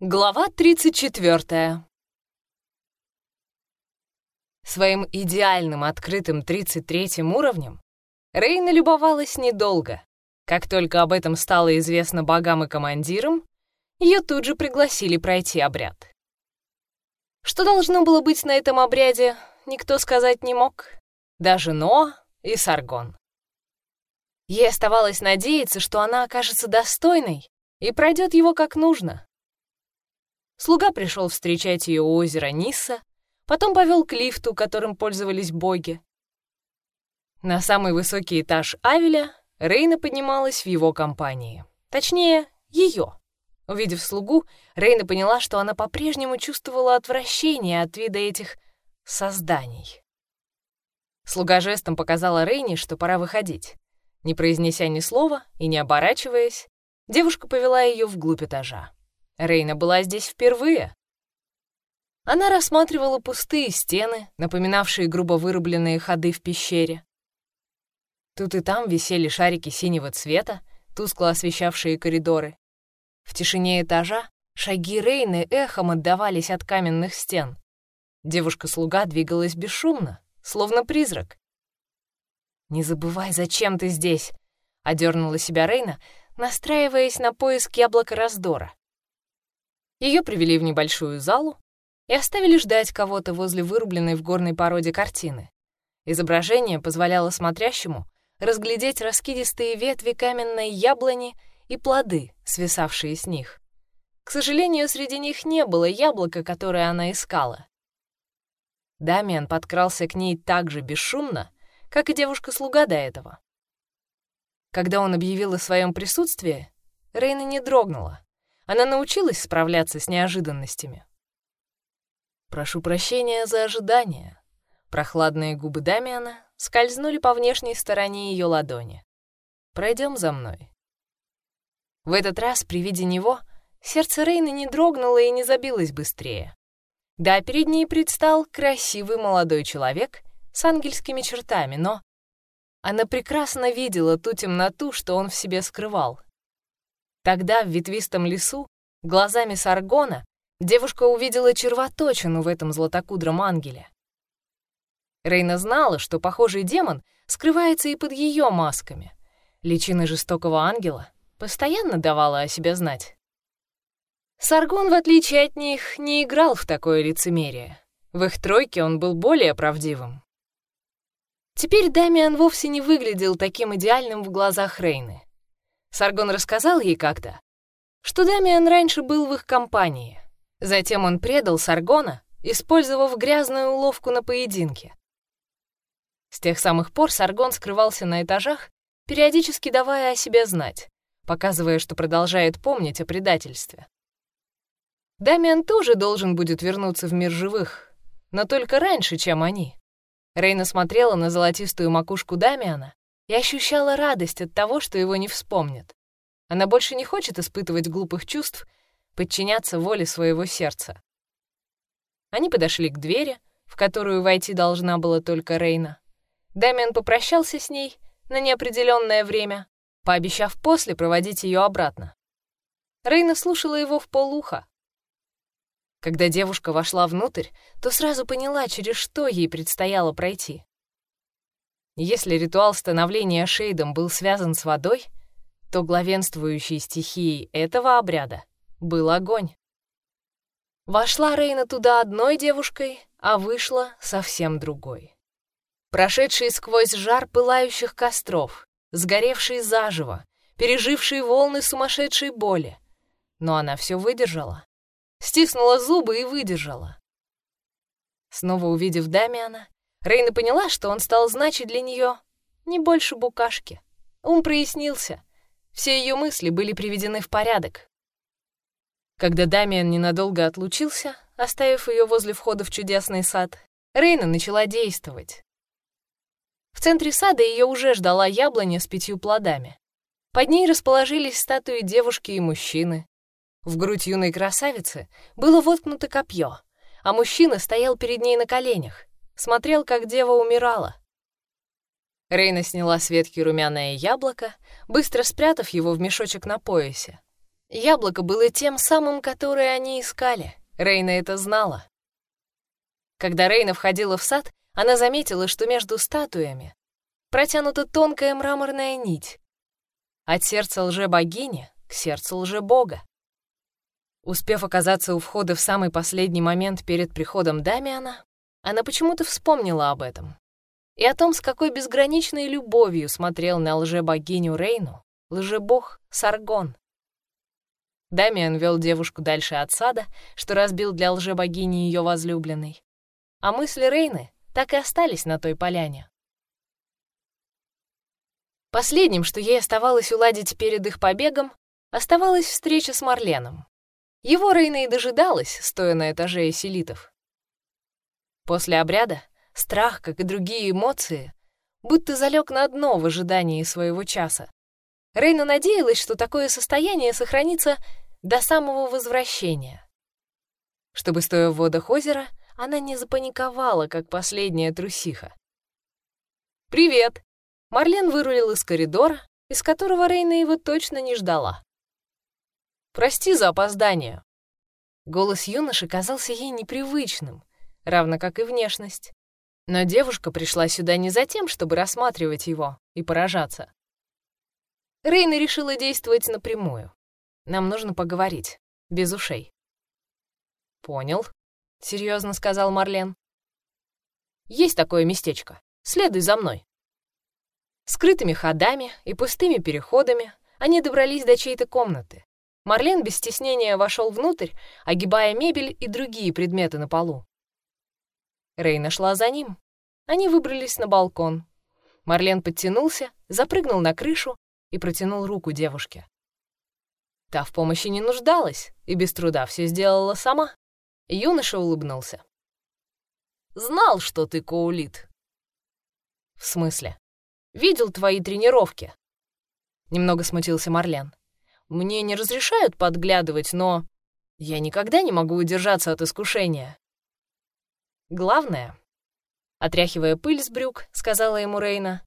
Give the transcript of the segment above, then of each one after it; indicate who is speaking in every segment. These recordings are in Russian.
Speaker 1: Глава 34. Своим идеальным открытым 33-м уровнем Рейна любовалась недолго. Как только об этом стало известно богам и командирам, ее тут же пригласили пройти обряд. Что должно было быть на этом обряде, никто сказать не мог. Даже Ноа и Саргон. Ей оставалось надеяться, что она окажется достойной и пройдет его как нужно. Слуга пришел встречать ее у озера Нисса, потом повел к лифту, которым пользовались боги. На самый высокий этаж Авеля Рейна поднималась в его компании. Точнее, ее. Увидев слугу, Рейна поняла, что она по-прежнему чувствовала отвращение от вида этих созданий. Слуга жестом показала Рейне, что пора выходить. Не произнеся ни слова и не оборачиваясь, девушка повела ее вглубь этажа. Рейна была здесь впервые. Она рассматривала пустые стены, напоминавшие грубо вырубленные ходы в пещере. Тут и там висели шарики синего цвета, тускло освещавшие коридоры. В тишине этажа шаги Рейны эхом отдавались от каменных стен. Девушка-слуга двигалась бесшумно, словно призрак. «Не забывай, зачем ты здесь!» — одернула себя Рейна, настраиваясь на поиск яблока раздора. Ее привели в небольшую залу и оставили ждать кого-то возле вырубленной в горной породе картины. Изображение позволяло смотрящему разглядеть раскидистые ветви каменной яблони и плоды, свисавшие с них. К сожалению, среди них не было яблока, которое она искала. Дамиан подкрался к ней так же бесшумно, как и девушка-слуга до этого. Когда он объявил о своем присутствии, Рейна не дрогнула. Она научилась справляться с неожиданностями. «Прошу прощения за ожидание». Прохладные губы Дамиана скользнули по внешней стороне ее ладони. «Пройдем за мной». В этот раз при виде него сердце Рейны не дрогнуло и не забилось быстрее. Да, перед ней предстал красивый молодой человек с ангельскими чертами, но она прекрасно видела ту темноту, что он в себе скрывал — Тогда в ветвистом лесу, глазами Саргона, девушка увидела червоточину в этом златокудром ангеле. Рейна знала, что похожий демон скрывается и под ее масками. Личина жестокого ангела постоянно давала о себе знать. Саргон, в отличие от них, не играл в такое лицемерие. В их тройке он был более правдивым. Теперь Дамиан вовсе не выглядел таким идеальным в глазах Рейны. Саргон рассказал ей как-то, что Дамиан раньше был в их компании. Затем он предал Саргона, использовав грязную уловку на поединке. С тех самых пор Саргон скрывался на этажах, периодически давая о себе знать, показывая, что продолжает помнить о предательстве. Дамиан тоже должен будет вернуться в мир живых, но только раньше, чем они. Рейна смотрела на золотистую макушку Дамиана и ощущала радость от того, что его не вспомнят. Она больше не хочет испытывать глупых чувств, подчиняться воле своего сердца. Они подошли к двери, в которую войти должна была только Рейна. Дамиан попрощался с ней на неопределенное время, пообещав после проводить ее обратно. Рейна слушала его в полуха. Когда девушка вошла внутрь, то сразу поняла, через что ей предстояло пройти. Если ритуал становления Шейдом был связан с водой, то главенствующей стихией этого обряда был огонь. Вошла Рейна туда одной девушкой, а вышла совсем другой. Прошедший сквозь жар пылающих костров, сгоревший заживо, переживший волны сумасшедшей боли. Но она все выдержала. Стиснула зубы и выдержала. Снова увидев Дамиана, Рейна поняла, что он стал значить для нее не больше букашки. Ум прояснился. Все ее мысли были приведены в порядок. Когда Дамиан ненадолго отлучился, оставив ее возле входа в чудесный сад, Рейна начала действовать. В центре сада ее уже ждала яблоня с пятью плодами. Под ней расположились статуи девушки и мужчины. В грудь юной красавицы было воткнуто копье, а мужчина стоял перед ней на коленях смотрел, как дева умирала. Рейна сняла с ветки румяное яблоко, быстро спрятав его в мешочек на поясе. Яблоко было тем самым, которое они искали. Рейна это знала. Когда Рейна входила в сад, она заметила, что между статуями протянута тонкая мраморная нить. От сердца лже-богини к сердцу лже-бога. Успев оказаться у входа в самый последний момент перед приходом Дамиана, она почему-то вспомнила об этом. И о том, с какой безграничной любовью смотрел на лже-богиню Рейну лже-бог Саргон. Дамиан вел девушку дальше от сада, что разбил для лже-богини ее возлюбленной. А мысли Рейны так и остались на той поляне. Последним, что ей оставалось уладить перед их побегом, оставалась встреча с Марленом. Его Рейна и дожидалась, стоя на этаже эсилитов. После обряда страх, как и другие эмоции, будто залег на дно в ожидании своего часа. Рейна надеялась, что такое состояние сохранится до самого возвращения. Чтобы, стоя в водах озера, она не запаниковала, как последняя трусиха. «Привет!» Марлен вырулил из коридора, из которого Рейна его точно не ждала. «Прости за опоздание». Голос юноши казался ей непривычным, равно как и внешность. Но девушка пришла сюда не за тем, чтобы рассматривать его и поражаться. Рейна решила действовать напрямую. Нам нужно поговорить, без ушей. Понял, серьезно сказал Марлен. Есть такое местечко. Следуй за мной. Скрытыми ходами и пустыми переходами они добрались до чьей-то комнаты. Марлен без стеснения вошел внутрь, огибая мебель и другие предметы на полу. Рейна шла за ним. Они выбрались на балкон. Марлен подтянулся, запрыгнул на крышу и протянул руку девушке. Та в помощи не нуждалась и без труда все сделала сама. Юноша улыбнулся. «Знал, что ты коулит». «В смысле?» «Видел твои тренировки». Немного смутился Марлен. «Мне не разрешают подглядывать, но я никогда не могу удержаться от искушения». «Главное», — отряхивая пыль с брюк, сказала ему Рейна,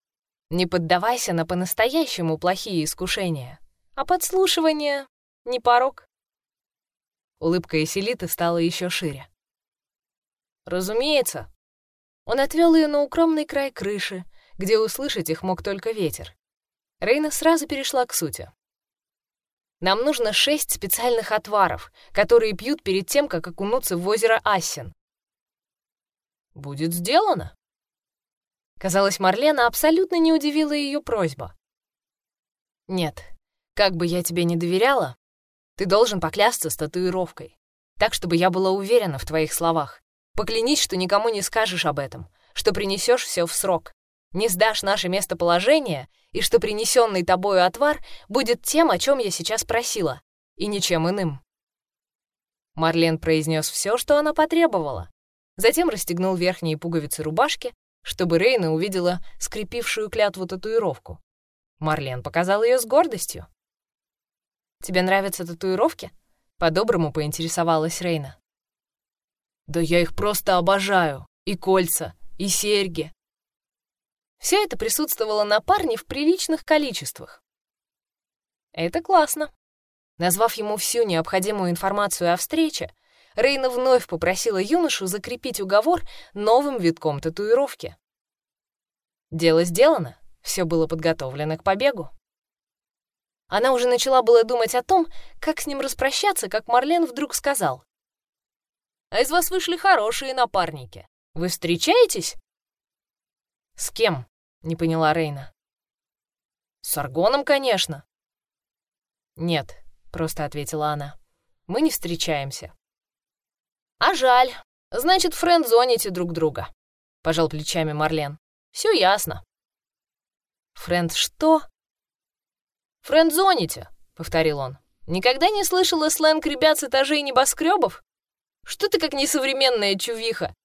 Speaker 1: «не поддавайся на по-настоящему плохие искушения, а подслушивание не порог. Улыбка Эселиты стала еще шире. Разумеется. Он отвел ее на укромный край крыши, где услышать их мог только ветер. Рейна сразу перешла к сути. Нам нужно шесть специальных отваров, которые пьют перед тем, как окунуться в озеро Ассен. Будет сделано. Казалось, Марлена абсолютно не удивила ее просьба. Нет, как бы я тебе не доверяла, ты должен поклясться с татуировкой. Так, чтобы я была уверена в твоих словах. Поклянись, что никому не скажешь об этом, что принесешь все в срок, не сдашь наше местоположение и что принесенный тобою отвар будет тем, о чем я сейчас просила, и ничем иным. Марлен произнес все, что она потребовала. Затем расстегнул верхние пуговицы рубашки, чтобы Рейна увидела скрепившую клятву татуировку. Марлен показал ее с гордостью. Тебе нравятся татуировки?» По-доброму поинтересовалась Рейна. «Да я их просто обожаю. И кольца, и серьги». Все это присутствовало на парне в приличных количествах. Это классно. Назвав ему всю необходимую информацию о встрече, Рейна вновь попросила юношу закрепить уговор новым витком татуировки. Дело сделано, все было подготовлено к побегу. Она уже начала было думать о том, как с ним распрощаться, как Марлен вдруг сказал. «А из вас вышли хорошие напарники. Вы встречаетесь?» «С кем?» — не поняла Рейна. «С Аргоном, конечно». «Нет», — просто ответила она. «Мы не встречаемся». «А жаль. Значит, френд-зоните друг друга», — пожал плечами Марлен. «Все ясно». «Френд что?» «Френдзоните», — повторил он. «Никогда не слышала сленг ребят с этажей небоскребов? Что ты как несовременная чувиха?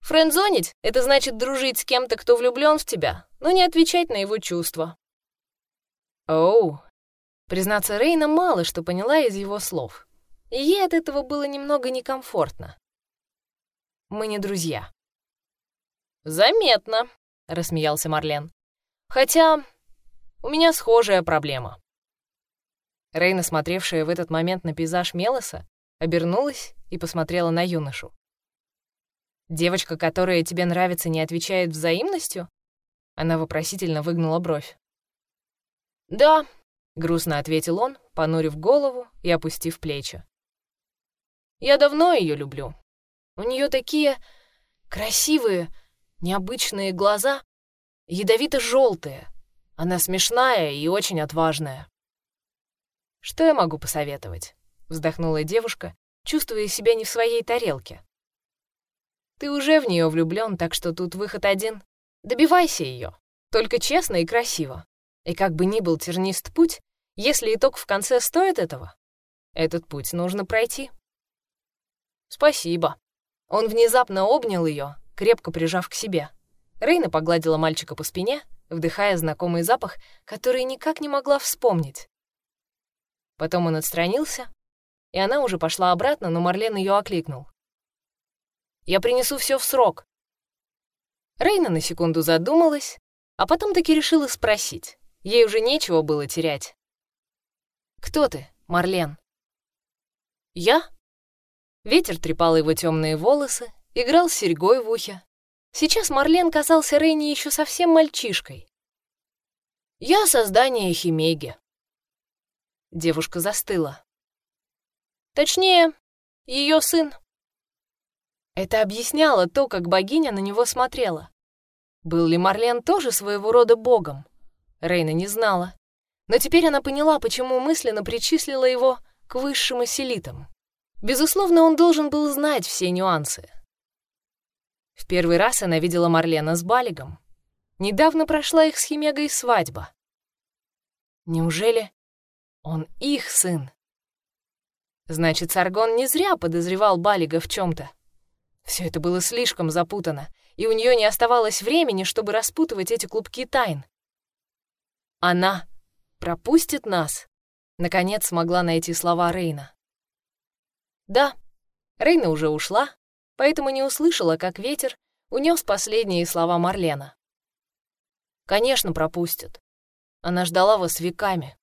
Speaker 1: Френдзонить — это значит дружить с кем-то, кто влюблен в тебя, но не отвечать на его чувства». «Оу». Признаться, Рейна мало что поняла из его слов, и ей от этого было немного некомфортно. «Мы не друзья». «Заметно», — рассмеялся Марлен. «Хотя у меня схожая проблема. Рейна, смотревшая в этот момент на пейзаж Мелоса, обернулась и посмотрела на юношу. «Девочка, которая тебе нравится, не отвечает взаимностью?» Она вопросительно выгнула бровь. «Да», — грустно ответил он, понурив голову и опустив плечи. «Я давно ее люблю. У нее такие красивые, необычные глаза, ядовито-желтые. Она смешная и очень отважная». «Что я могу посоветовать?» — вздохнула девушка, чувствуя себя не в своей тарелке. «Ты уже в нее влюблен, так что тут выход один. Добивайся ее, только честно и красиво. И как бы ни был тернист путь, если итог в конце стоит этого, этот путь нужно пройти». «Спасибо». Он внезапно обнял ее, крепко прижав к себе. Рейна погладила мальчика по спине, вдыхая знакомый запах, который никак не могла вспомнить. Потом он отстранился, и она уже пошла обратно, но Марлен ее окликнул. «Я принесу все в срок». Рейна на секунду задумалась, а потом таки решила спросить. Ей уже нечего было терять. «Кто ты, Марлен?» «Я?» Ветер трепал его темные волосы, играл с серьгой в ухе. Сейчас Марлен казался Рейне еще совсем мальчишкой. «Я создание Химеги», Девушка застыла. Точнее, ее сын. Это объясняло то, как богиня на него смотрела. Был ли Марлен тоже своего рода богом? Рейна не знала. Но теперь она поняла, почему мысленно причислила его к высшим эселитам. Безусловно, он должен был знать все нюансы. В первый раз она видела Марлена с Балигом. Недавно прошла их с Химегой свадьба. Неужели он их сын. Значит, Саргон не зря подозревал Балига в чем-то. Все это было слишком запутано, и у нее не оставалось времени, чтобы распутывать эти клубки тайн. Она пропустит нас. Наконец смогла найти слова Рейна. Да, Рейна уже ушла, поэтому не услышала, как ветер унес последние слова Марлена. Конечно, пропустят. Она ждала вас веками.